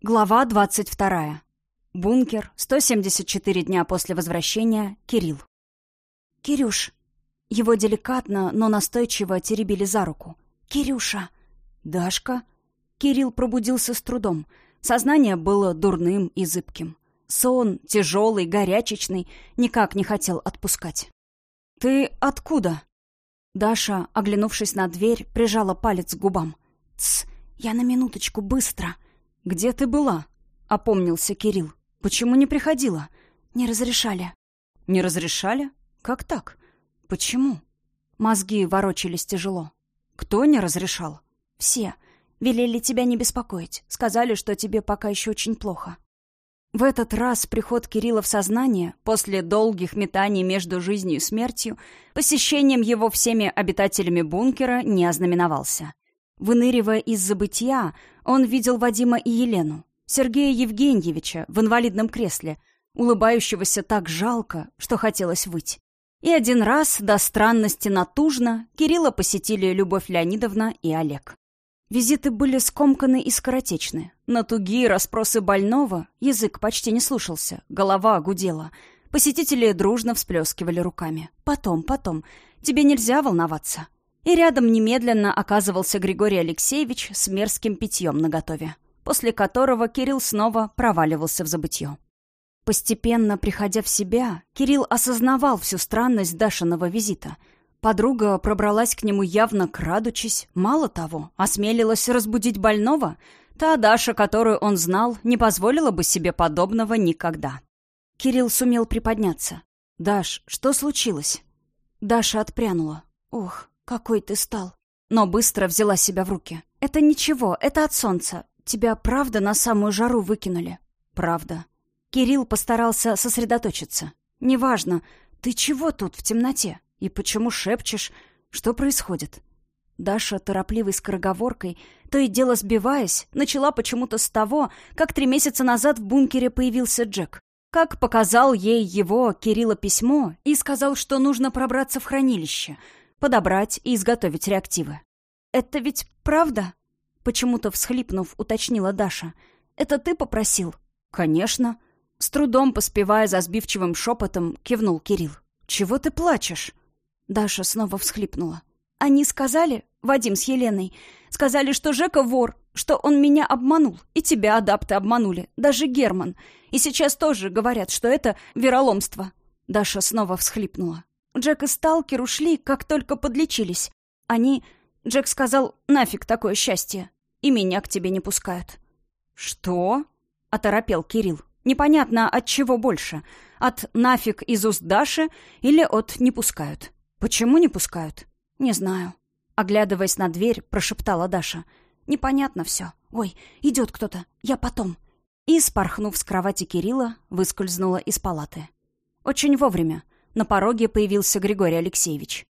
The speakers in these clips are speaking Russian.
Глава 22. Бункер. 174 дня после возвращения. Кирилл. «Кирюш». Его деликатно, но настойчиво теребили за руку. «Кирюша». «Дашка». Кирилл пробудился с трудом. Сознание было дурным и зыбким. Сон, тяжелый, горячечный, никак не хотел отпускать. «Ты откуда?» Даша, оглянувшись на дверь, прижала палец к губам. «Тсс, я на минуточку, быстро!» «Где ты была?» — опомнился Кирилл. «Почему не приходила?» «Не разрешали». «Не разрешали? Как так? Почему?» Мозги ворочались тяжело. «Кто не разрешал?» «Все. Велели тебя не беспокоить. Сказали, что тебе пока еще очень плохо». В этот раз приход Кирилла в сознание, после долгих метаний между жизнью и смертью, посещением его всеми обитателями бункера не ознаменовался. Выныривая из забытия, он видел Вадима и Елену, Сергея Евгеньевича в инвалидном кресле, улыбающегося так жалко, что хотелось выть. И один раз, до странности натужно, Кирилла посетили Любовь Леонидовна и Олег. Визиты были скомканы и скоротечны. На тугие расспросы больного язык почти не слушался, голова гудела. Посетители дружно всплескивали руками. «Потом, потом. Тебе нельзя волноваться». И рядом немедленно оказывался Григорий Алексеевич с мерзким питьем наготове, после которого Кирилл снова проваливался в забытье. Постепенно приходя в себя, Кирилл осознавал всю странность Дашиного визита. Подруга пробралась к нему явно крадучись, мало того, осмелилась разбудить больного. Та Даша, которую он знал, не позволила бы себе подобного никогда. Кирилл сумел приподняться. «Даш, что случилось?» Даша отпрянула. «Ох, «Какой ты стал!» Но быстро взяла себя в руки. «Это ничего, это от солнца. Тебя правда на самую жару выкинули?» «Правда». Кирилл постарался сосредоточиться. «Неважно, ты чего тут в темноте? И почему шепчешь? Что происходит?» Даша торопливой скороговоркой, то и дело сбиваясь, начала почему-то с того, как три месяца назад в бункере появился Джек. Как показал ей его, Кирилла, письмо и сказал, что нужно пробраться в хранилище — подобрать и изготовить реактивы. «Это ведь правда?» Почему-то всхлипнув, уточнила Даша. «Это ты попросил?» «Конечно». С трудом поспевая за сбивчивым шепотом, кивнул Кирилл. «Чего ты плачешь?» Даша снова всхлипнула. «Они сказали, Вадим с Еленой, сказали, что Жека вор, что он меня обманул, и тебя адапты обманули, даже Герман. И сейчас тоже говорят, что это вероломство». Даша снова всхлипнула. Джек и Сталкер ушли, как только подлечились. Они... Джек сказал, нафиг такое счастье. И меня к тебе не пускают. «Что?» — оторопел Кирилл. «Непонятно, от чего больше. От нафиг из уст Даши или от не пускают? Почему не пускают?» «Не знаю». Оглядываясь на дверь, прошептала Даша. «Непонятно все. Ой, идет кто-то. Я потом». И, спорхнув с кровати Кирилла, выскользнула из палаты. Очень вовремя. На пороге появился Григорий Алексеевич.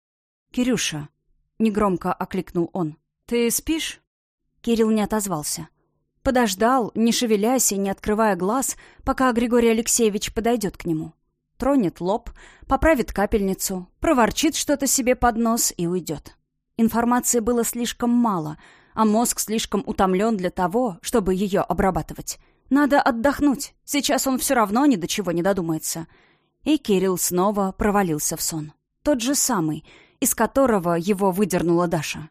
«Кирюша», — негромко окликнул он, — «ты спишь?» Кирилл не отозвался. Подождал, не шевелясь и не открывая глаз, пока Григорий Алексеевич подойдет к нему. Тронет лоб, поправит капельницу, проворчит что-то себе под нос и уйдет. Информации было слишком мало, а мозг слишком утомлен для того, чтобы ее обрабатывать. Надо отдохнуть, сейчас он все равно ни до чего не додумается. И Кирилл снова провалился в сон. Тот же самый, из которого его выдернула Даша.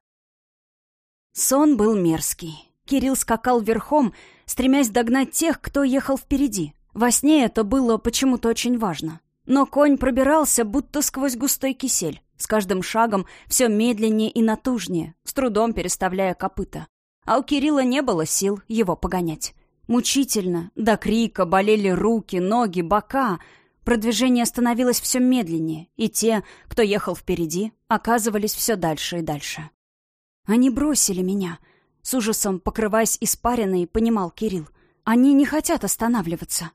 Сон был мерзкий. Кирилл скакал верхом, стремясь догнать тех, кто ехал впереди. Во сне это было почему-то очень важно. Но конь пробирался, будто сквозь густой кисель, с каждым шагом все медленнее и натужнее, с трудом переставляя копыта. А у Кирилла не было сил его погонять. Мучительно, до крика болели руки, ноги, бока — Продвижение становилось все медленнее, и те, кто ехал впереди, оказывались все дальше и дальше. «Они бросили меня», — с ужасом покрываясь испаренной, понимал Кирилл. «Они не хотят останавливаться».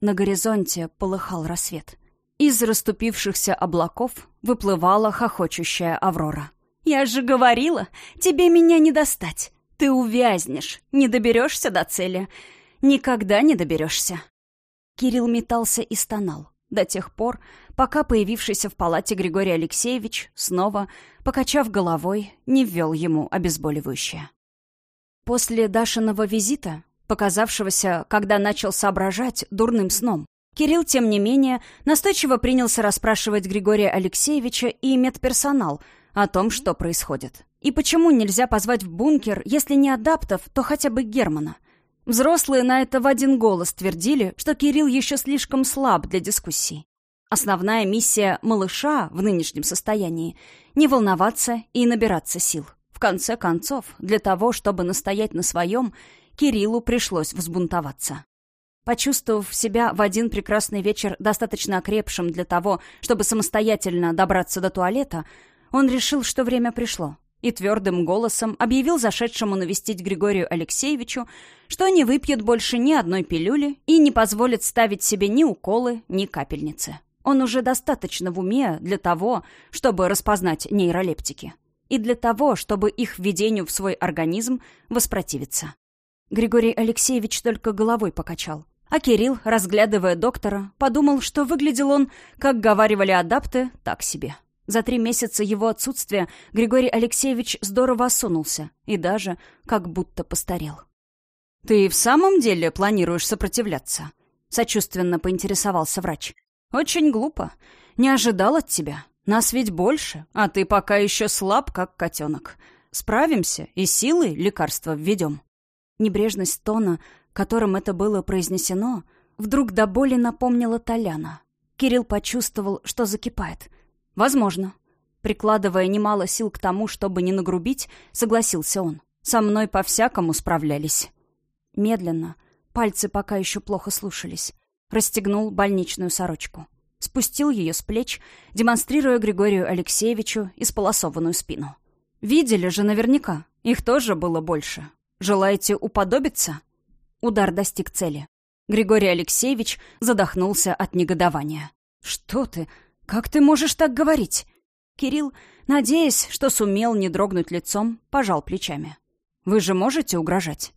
На горизонте полыхал рассвет. Из расступившихся облаков выплывала хохочущая Аврора. «Я же говорила, тебе меня не достать. Ты увязнешь, не доберешься до цели. Никогда не доберешься». Кирилл метался и стонал. До тех пор, пока появившийся в палате Григорий Алексеевич снова, покачав головой, не ввел ему обезболивающее. После Дашиного визита показавшегося, когда начал соображать, дурным сном. Кирилл, тем не менее, настойчиво принялся расспрашивать Григория Алексеевича и медперсонал о том, что происходит. И почему нельзя позвать в бункер, если не адаптов, то хотя бы Германа? Взрослые на это в один голос твердили, что Кирилл еще слишком слаб для дискуссий. Основная миссия малыша в нынешнем состоянии — не волноваться и набираться сил. В конце концов, для того, чтобы настоять на своем, Кириллу пришлось взбунтоваться. Почувствовав себя в один прекрасный вечер достаточно окрепшим для того, чтобы самостоятельно добраться до туалета, он решил, что время пришло, и твердым голосом объявил зашедшему навестить Григорию Алексеевичу, что не выпьет больше ни одной пилюли и не позволит ставить себе ни уколы, ни капельницы. Он уже достаточно в уме для того, чтобы распознать нейролептики, и для того, чтобы их введению в свой организм воспротивиться. Григорий Алексеевич только головой покачал. А Кирилл, разглядывая доктора, подумал, что выглядел он, как говаривали адапты, так себе. За три месяца его отсутствия Григорий Алексеевич здорово осунулся и даже как будто постарел. «Ты в самом деле планируешь сопротивляться?» — сочувственно поинтересовался врач. «Очень глупо. Не ожидал от тебя. Нас ведь больше, а ты пока еще слаб, как котенок. Справимся и силой лекарства введем». Небрежность тона которым это было произнесено, вдруг до боли напомнила Толяна. Кирилл почувствовал, что закипает. «Возможно». Прикладывая немало сил к тому, чтобы не нагрубить, согласился он. «Со мной по-всякому справлялись». Медленно, пальцы пока еще плохо слушались, расстегнул больничную сорочку. Спустил ее с плеч, демонстрируя Григорию Алексеевичу исполосованную спину. «Видели же наверняка. Их тоже было больше. Желаете уподобиться?» Удар достиг цели. Григорий Алексеевич задохнулся от негодования. «Что ты? Как ты можешь так говорить?» Кирилл, надеясь, что сумел не дрогнуть лицом, пожал плечами. «Вы же можете угрожать?»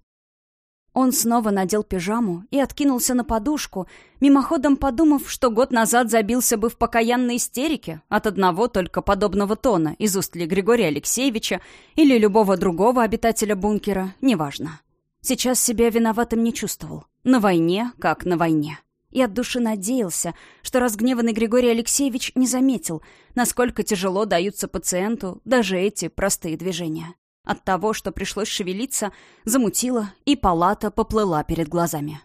Он снова надел пижаму и откинулся на подушку, мимоходом подумав, что год назад забился бы в покаянной истерике от одного только подобного тона из уст ли Григория Алексеевича или любого другого обитателя бункера, неважно. Сейчас себя виноватым не чувствовал. На войне, как на войне. И от души надеялся, что разгневанный Григорий Алексеевич не заметил, насколько тяжело даются пациенту даже эти простые движения. От того, что пришлось шевелиться, замутило, и палата поплыла перед глазами.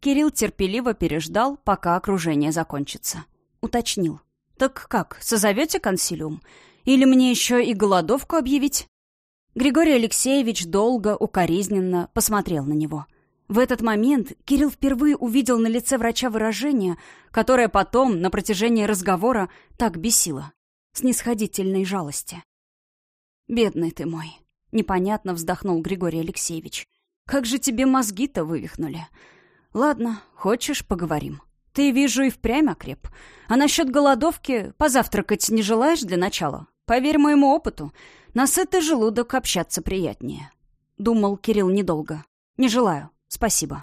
Кирилл терпеливо переждал, пока окружение закончится. Уточнил. «Так как, созовете консилиум? Или мне еще и голодовку объявить?» Григорий Алексеевич долго, укоризненно посмотрел на него. В этот момент Кирилл впервые увидел на лице врача выражение, которое потом, на протяжении разговора, так бесило. Снисходительной жалости. «Бедный ты мой», — непонятно вздохнул Григорий Алексеевич. «Как же тебе мозги-то вывихнули? Ладно, хочешь, поговорим. Ты, вижу, и впрямь окреп. А насчет голодовки позавтракать не желаешь для начала? Поверь моему опыту, на сытый желудок общаться приятнее. Думал Кирилл недолго. Не желаю. Спасибо.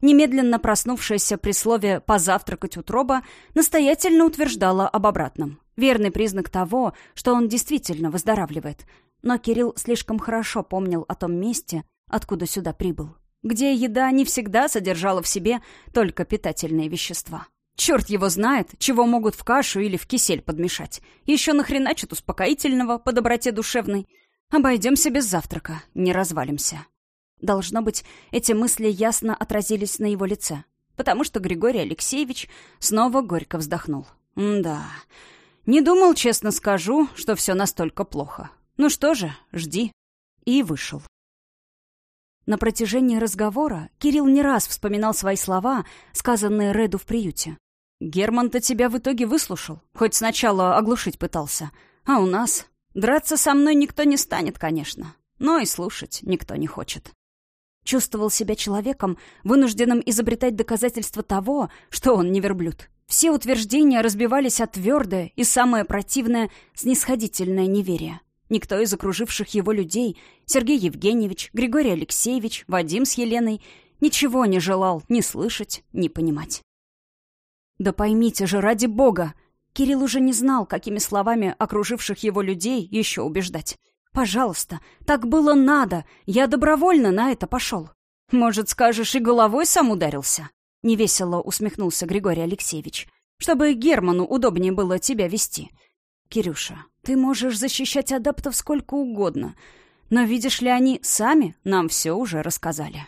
Немедленно проснувшаяся при слове «позавтракать утроба» настоятельно утверждала об обратном. Верный признак того, что он действительно выздоравливает. Но Кирилл слишком хорошо помнил о том месте, откуда сюда прибыл, где еда не всегда содержала в себе только питательные вещества. Черт его знает, чего могут в кашу или в кисель подмешать. Еще нахреначат успокоительного по доброте душевной. Обойдемся без завтрака, не развалимся. Должно быть, эти мысли ясно отразились на его лице, потому что Григорий Алексеевич снова горько вздохнул. «Да, не думал, честно скажу, что все настолько плохо. Ну что же, жди». И вышел. На протяжении разговора Кирилл не раз вспоминал свои слова, сказанные Реду в приюте. Герман-то тебя в итоге выслушал, хоть сначала оглушить пытался. А у нас... Драться со мной никто не станет, конечно, но и слушать никто не хочет. Чувствовал себя человеком, вынужденным изобретать доказательства того, что он не верблюд. Все утверждения разбивались от твердое и самое противное — снисходительное неверие. Никто из окруживших его людей, Сергей Евгеньевич, Григорий Алексеевич, Вадим с Еленой, ничего не желал ни слышать, ни понимать. Да поймите же, ради бога! Кирилл уже не знал, какими словами окруживших его людей еще убеждать. «Пожалуйста, так было надо, я добровольно на это пошел». Может, скажешь, и головой сам ударился?» Невесело усмехнулся Григорий Алексеевич. «Чтобы Герману удобнее было тебя вести. Кирюша, ты можешь защищать адаптов сколько угодно, но видишь ли, они сами нам все уже рассказали».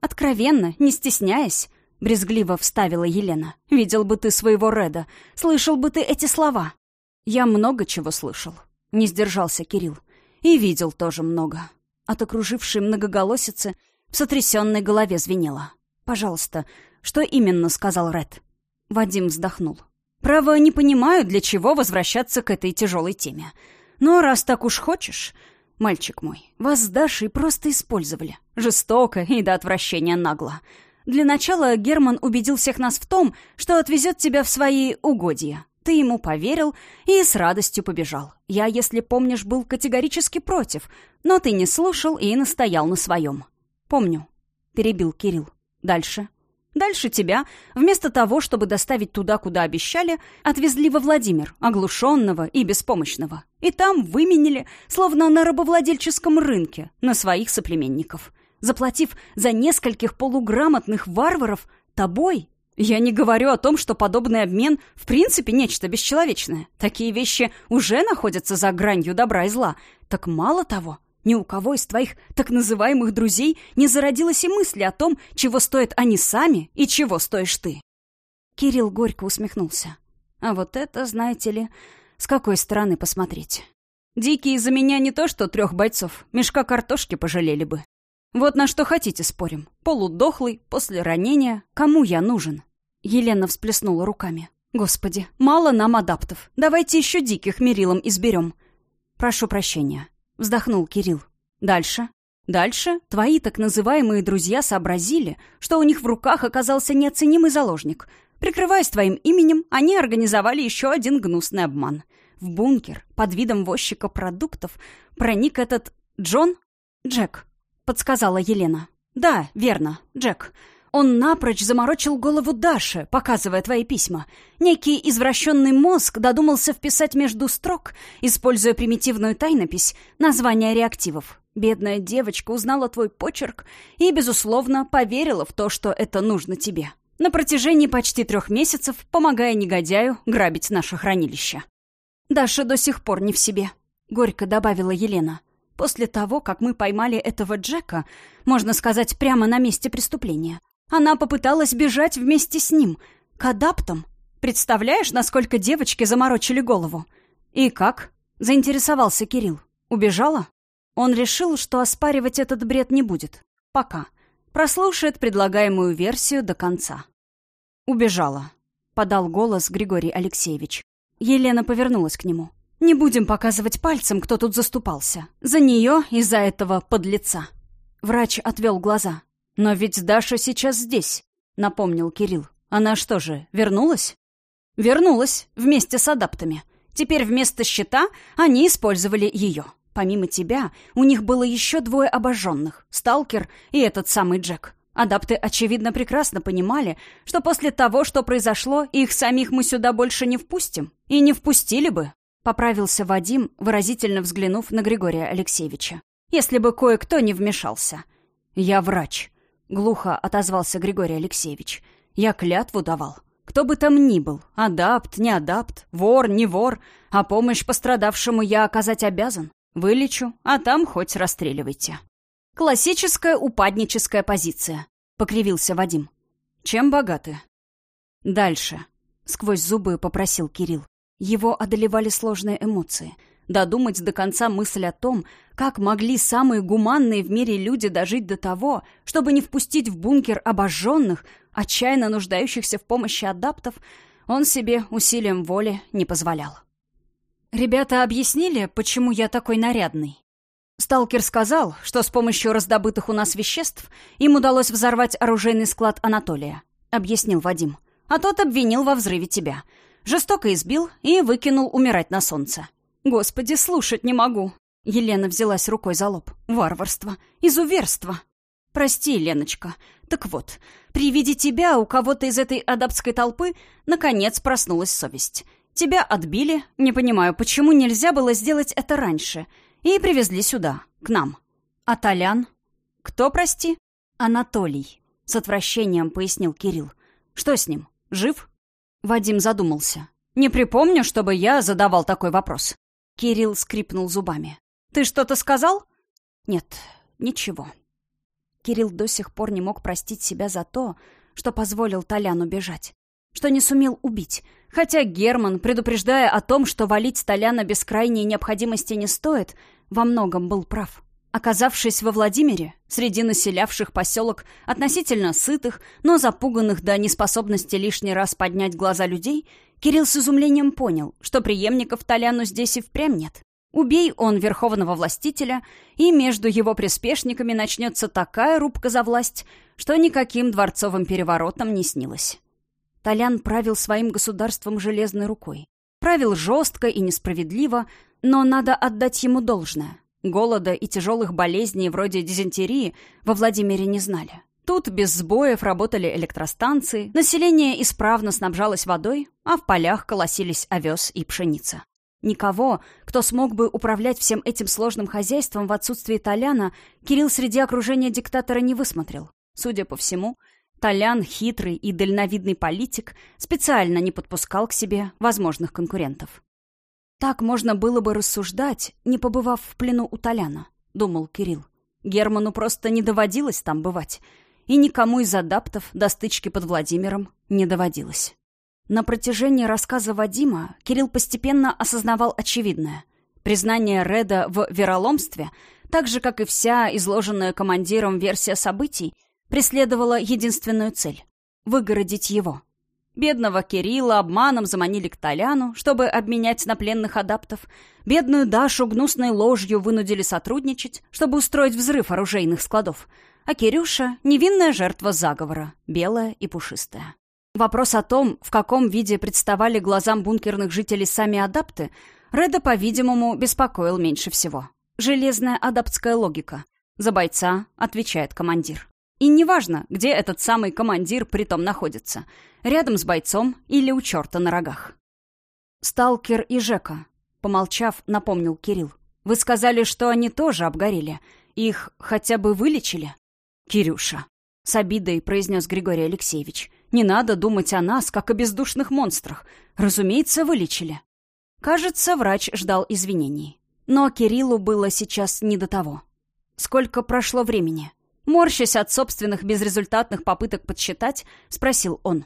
«Откровенно, не стесняясь», — брезгливо вставила Елена. «Видел бы ты своего Реда, слышал бы ты эти слова». «Я много чего слышал», — не сдержался Кирилл. «И видел тоже много». От окружившей многоголосицы в сотрясенной голове звенело. «Пожалуйста, что именно?» — сказал Ред. Вадим вздохнул. «Право, не понимаю, для чего возвращаться к этой тяжелой теме. Но раз так уж хочешь, Мальчик мой, вас с Дашей просто использовали. Жестоко и до отвращения нагло. Для начала Герман убедил всех нас в том, что отвезет тебя в свои угодья. Ты ему поверил и с радостью побежал. Я, если помнишь, был категорически против, но ты не слушал и настоял на своем. Помню. Перебил Кирилл. Дальше. Дальше тебя, вместо того, чтобы доставить туда, куда обещали, отвезли во Владимир, оглушенного и беспомощного. И там выменили, словно на рабовладельческом рынке, на своих соплеменников. Заплатив за нескольких полуграмотных варваров тобой. Я не говорю о том, что подобный обмен в принципе нечто бесчеловечное. Такие вещи уже находятся за гранью добра и зла. Так мало того, ни у кого из твоих так называемых друзей не зародилось и мысли о том, чего стоят они сами и чего стоишь ты. Кирилл горько усмехнулся. А вот это, знаете ли, с какой стороны посмотреть. Дикие из-за меня не то что трех бойцов, мешка картошки пожалели бы. Вот на что хотите спорим. Полудохлый, после ранения. Кому я нужен? Елена всплеснула руками. Господи, мало нам адаптов. Давайте еще диких мерилом изберем. Прошу прощения. Вздохнул Кирилл. Дальше. Дальше твои так называемые друзья сообразили, что у них в руках оказался неоценимый заложник. Прикрываясь твоим именем, они организовали еще один гнусный обман. В бункер под видом возчика продуктов проник этот Джон? Джек, подсказала Елена. Да, верно, Джек. Он напрочь заморочил голову Даши, показывая твои письма. Некий извращенный мозг додумался вписать между строк, используя примитивную тайнопись, название реактивов. Бедная девочка узнала твой почерк и, безусловно, поверила в то, что это нужно тебе. На протяжении почти трех месяцев, помогая негодяю грабить наше хранилище. «Даша до сих пор не в себе», — горько добавила Елена. «После того, как мы поймали этого Джека, можно сказать, прямо на месте преступления, она попыталась бежать вместе с ним, к адаптам. Представляешь, насколько девочки заморочили голову? И как? Заинтересовался Кирилл. Убежала? Он решил, что оспаривать этот бред не будет. Пока. Прослушает предлагаемую версию до конца. «Убежала», — подал голос Григорий Алексеевич. Елена повернулась к нему. «Не будем показывать пальцем, кто тут заступался. За нее и за этого подлеца». Врач отвел глаза. «Но ведь Даша сейчас здесь», — напомнил Кирилл. «Она что же, вернулась?» «Вернулась, вместе с адаптами. Теперь вместо щита они использовали ее. Помимо тебя, у них было еще двое обожженных — Сталкер и этот самый Джек. Адапты, очевидно, прекрасно понимали, что после того, что произошло, их самих мы сюда больше не впустим. И не впустили бы», — поправился Вадим, выразительно взглянув на Григория Алексеевича. «Если бы кое-кто не вмешался. Я врач», — глухо отозвался Григорий Алексеевич. «Я клятву давал. Кто бы там ни был, адапт, не адапт, вор, не вор, а помощь пострадавшему я оказать обязан. Вылечу, а там хоть расстреливайте». «Классическая упадническая позиция», — покривился Вадим. «Чем богаты?» «Дальше», — сквозь зубы попросил Кирилл. Его одолевали сложные эмоции — додумать до конца мысль о том, как могли самые гуманные в мире люди дожить до того, чтобы не впустить в бункер обожженных, отчаянно нуждающихся в помощи адаптов, он себе усилием воли не позволял. «Ребята объяснили, почему я такой нарядный?» Сталкер сказал, что с помощью раздобытых у нас веществ им удалось взорвать оружейный склад Анатолия, — объяснил Вадим. А тот обвинил во взрыве тебя. Жестоко избил и выкинул умирать на солнце. Господи, слушать не могу. Елена взялась рукой за лоб. Варварство. Изуверство. Прости, Леночка. Так вот, при виде тебя у кого-то из этой адаптской толпы наконец проснулась совесть. Тебя отбили, не понимаю, почему нельзя было сделать это раньше, и привезли сюда, к нам. А Толян? Кто, прости? «Анатолий», — с отвращением пояснил Кирилл. «Что с ним? Жив?» Вадим задумался. «Не припомню, чтобы я задавал такой вопрос». Кирилл скрипнул зубами. «Ты что-то сказал?» «Нет, ничего». Кирилл до сих пор не мог простить себя за то, что позволил Толяну бежать. Что не сумел убить. Хотя Герман, предупреждая о том, что валить Толяна без крайней необходимости не стоит, во многом был прав. Оказавшись во Владимире, среди населявших поселок относительно сытых, но запуганных до неспособности лишний раз поднять глаза людей, Кирилл с изумлением понял, что преемников Толяну здесь и впрямь нет. Убей он верховного властителя, и между его приспешниками начнется такая рубка за власть, что никаким дворцовым переворотом не снилось. Толян правил своим государством железной рукой. Правил жестко и несправедливо, но надо отдать ему должное. Голода и тяжелых болезней вроде дизентерии во Владимире не знали. Тут без сбоев работали электростанции, население исправно снабжалось водой, а в полях колосились овес и пшеница. Никого, кто смог бы управлять всем этим сложным хозяйством в отсутствии Толяна, Кирилл среди окружения диктатора не высмотрел. Судя по всему, Толян, хитрый и дальновидный политик, специально не подпускал к себе возможных конкурентов. Так можно было бы рассуждать, не побывав в плену у Толяна, думал Кирилл. Герману просто не доводилось там бывать, и никому из адаптов до стычки под Владимиром не доводилось. На протяжении рассказа Вадима Кирилл постепенно осознавал очевидное. Признание Реда в вероломстве, так же, как и вся изложенная командиром версия событий, преследовала единственную цель — выгородить его — Бедного Кирилла обманом заманили к Толяну, чтобы обменять на пленных адаптов. Бедную Дашу гнусной ложью вынудили сотрудничать, чтобы устроить взрыв оружейных складов. А Кирюша — невинная жертва заговора, белая и пушистая. Вопрос о том, в каком виде представали глазам бункерных жителей сами адапты, Реда, по-видимому, беспокоил меньше всего. Железная адаптская логика. За бойца отвечает командир. И неважно, где этот самый командир притом находится — Рядом с бойцом или у черта на рогах. «Сталкер и Жека», — помолчав, напомнил Кирилл. «Вы сказали, что они тоже обгорели. Их хотя бы вылечили?» «Кирюша», — с обидой произнес Григорий Алексеевич. «Не надо думать о нас, как о бездушных монстрах. Разумеется, вылечили». Кажется, врач ждал извинений. Но Кириллу было сейчас не до того. Сколько прошло времени? Морщась от собственных безрезультатных попыток подсчитать, спросил он.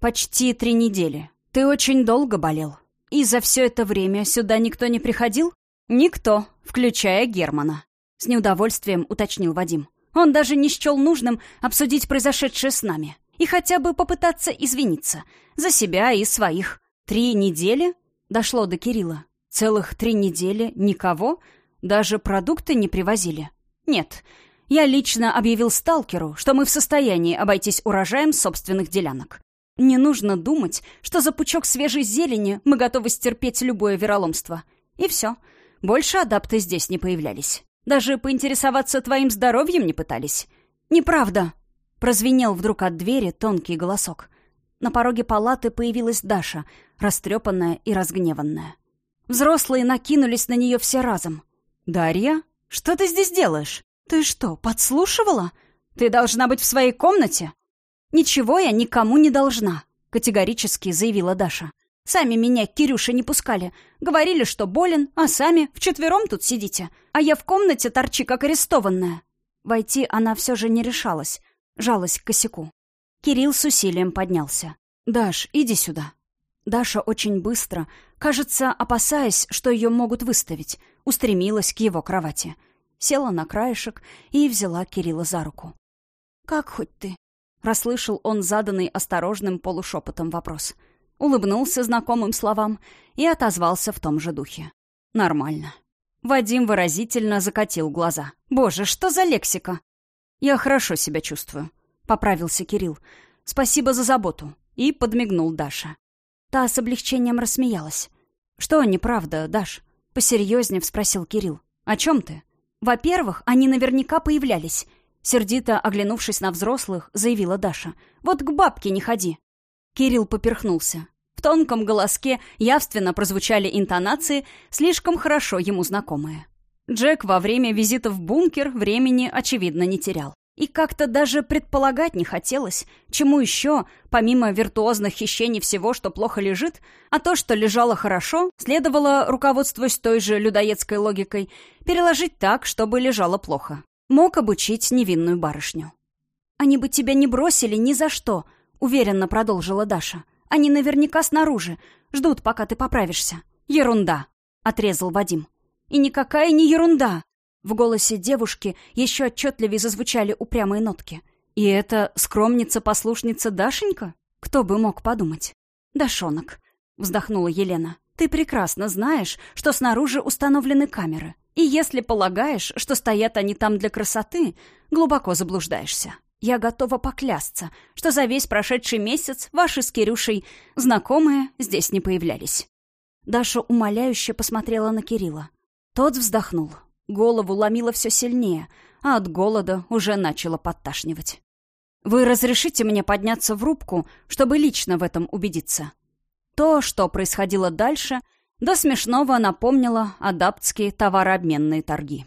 «Почти три недели. Ты очень долго болел. И за все это время сюда никто не приходил?» «Никто, включая Германа», — с неудовольствием уточнил Вадим. «Он даже не счел нужным обсудить произошедшее с нами и хотя бы попытаться извиниться за себя и своих. Три недели?» — дошло до Кирилла. «Целых три недели никого? Даже продукты не привозили?» «Нет, я лично объявил сталкеру, что мы в состоянии обойтись урожаем собственных делянок. Не нужно думать, что за пучок свежей зелени мы готовы стерпеть любое вероломство. И все. Больше адапты здесь не появлялись. Даже поинтересоваться твоим здоровьем не пытались. «Неправда!» — прозвенел вдруг от двери тонкий голосок. На пороге палаты появилась Даша, растрепанная и разгневанная. Взрослые накинулись на нее все разом. «Дарья? Что ты здесь делаешь? Ты что, подслушивала? Ты должна быть в своей комнате!» «Ничего я никому не должна», — категорически заявила Даша. «Сами меня к Кирюше не пускали. Говорили, что болен, а сами вчетвером тут сидите. А я в комнате торчи, как арестованная». Войти она все же не решалась, жалась к косяку. Кирилл с усилием поднялся. «Даш, иди сюда». Даша очень быстро, кажется, опасаясь, что ее могут выставить, устремилась к его кровати. Села на краешек и взяла Кирилла за руку. «Как хоть ты?» Расслышал он заданный осторожным полушепотом вопрос. Улыбнулся знакомым словам и отозвался в том же духе. «Нормально». Вадим выразительно закатил глаза. «Боже, что за лексика?» «Я хорошо себя чувствую», — поправился Кирилл. «Спасибо за заботу». И подмигнул Даша. Та с облегчением рассмеялась. «Что неправда, Даш?» — посерьезнее спросил Кирилл. «О чем ты?» «Во-первых, они наверняка появлялись. Сердито оглянувшись на взрослых, заявила Даша. «Вот к бабке не ходи!» Кирилл поперхнулся. В тонком голоске явственно прозвучали интонации, слишком хорошо ему знакомые. Джек во время визита в бункер времени, очевидно, не терял. И как-то даже предполагать не хотелось, чему еще, помимо виртуозных хищений всего, что плохо лежит, а то, что лежало хорошо, следовало, руководствуясь той же людоедской логикой, переложить так, чтобы лежало плохо. Мог обучить невинную барышню. «Они бы тебя не бросили ни за что», — уверенно продолжила Даша. «Они наверняка снаружи. Ждут, пока ты поправишься». «Ерунда», — отрезал Вадим. «И никакая не ерунда», в голосе девушки еще отчетливее зазвучали упрямые нотки. «И это скромница-послушница Дашенька? Кто бы мог подумать?» «Дашонок», — вздохнула Елена. «Ты прекрасно знаешь, что снаружи установлены камеры. И если полагаешь, что стоят они там для красоты, глубоко заблуждаешься. Я готова поклясться, что за весь прошедший месяц ваши с Кирюшей знакомые здесь не появлялись». Даша умоляюще посмотрела на Кирилла. Тот вздохнул. Голову ломило все сильнее, а от голода уже начало подташнивать. «Вы разрешите мне подняться в рубку, чтобы лично в этом убедиться?» То, что происходило дальше, до смешного напомнило адаптские товарообменные торги.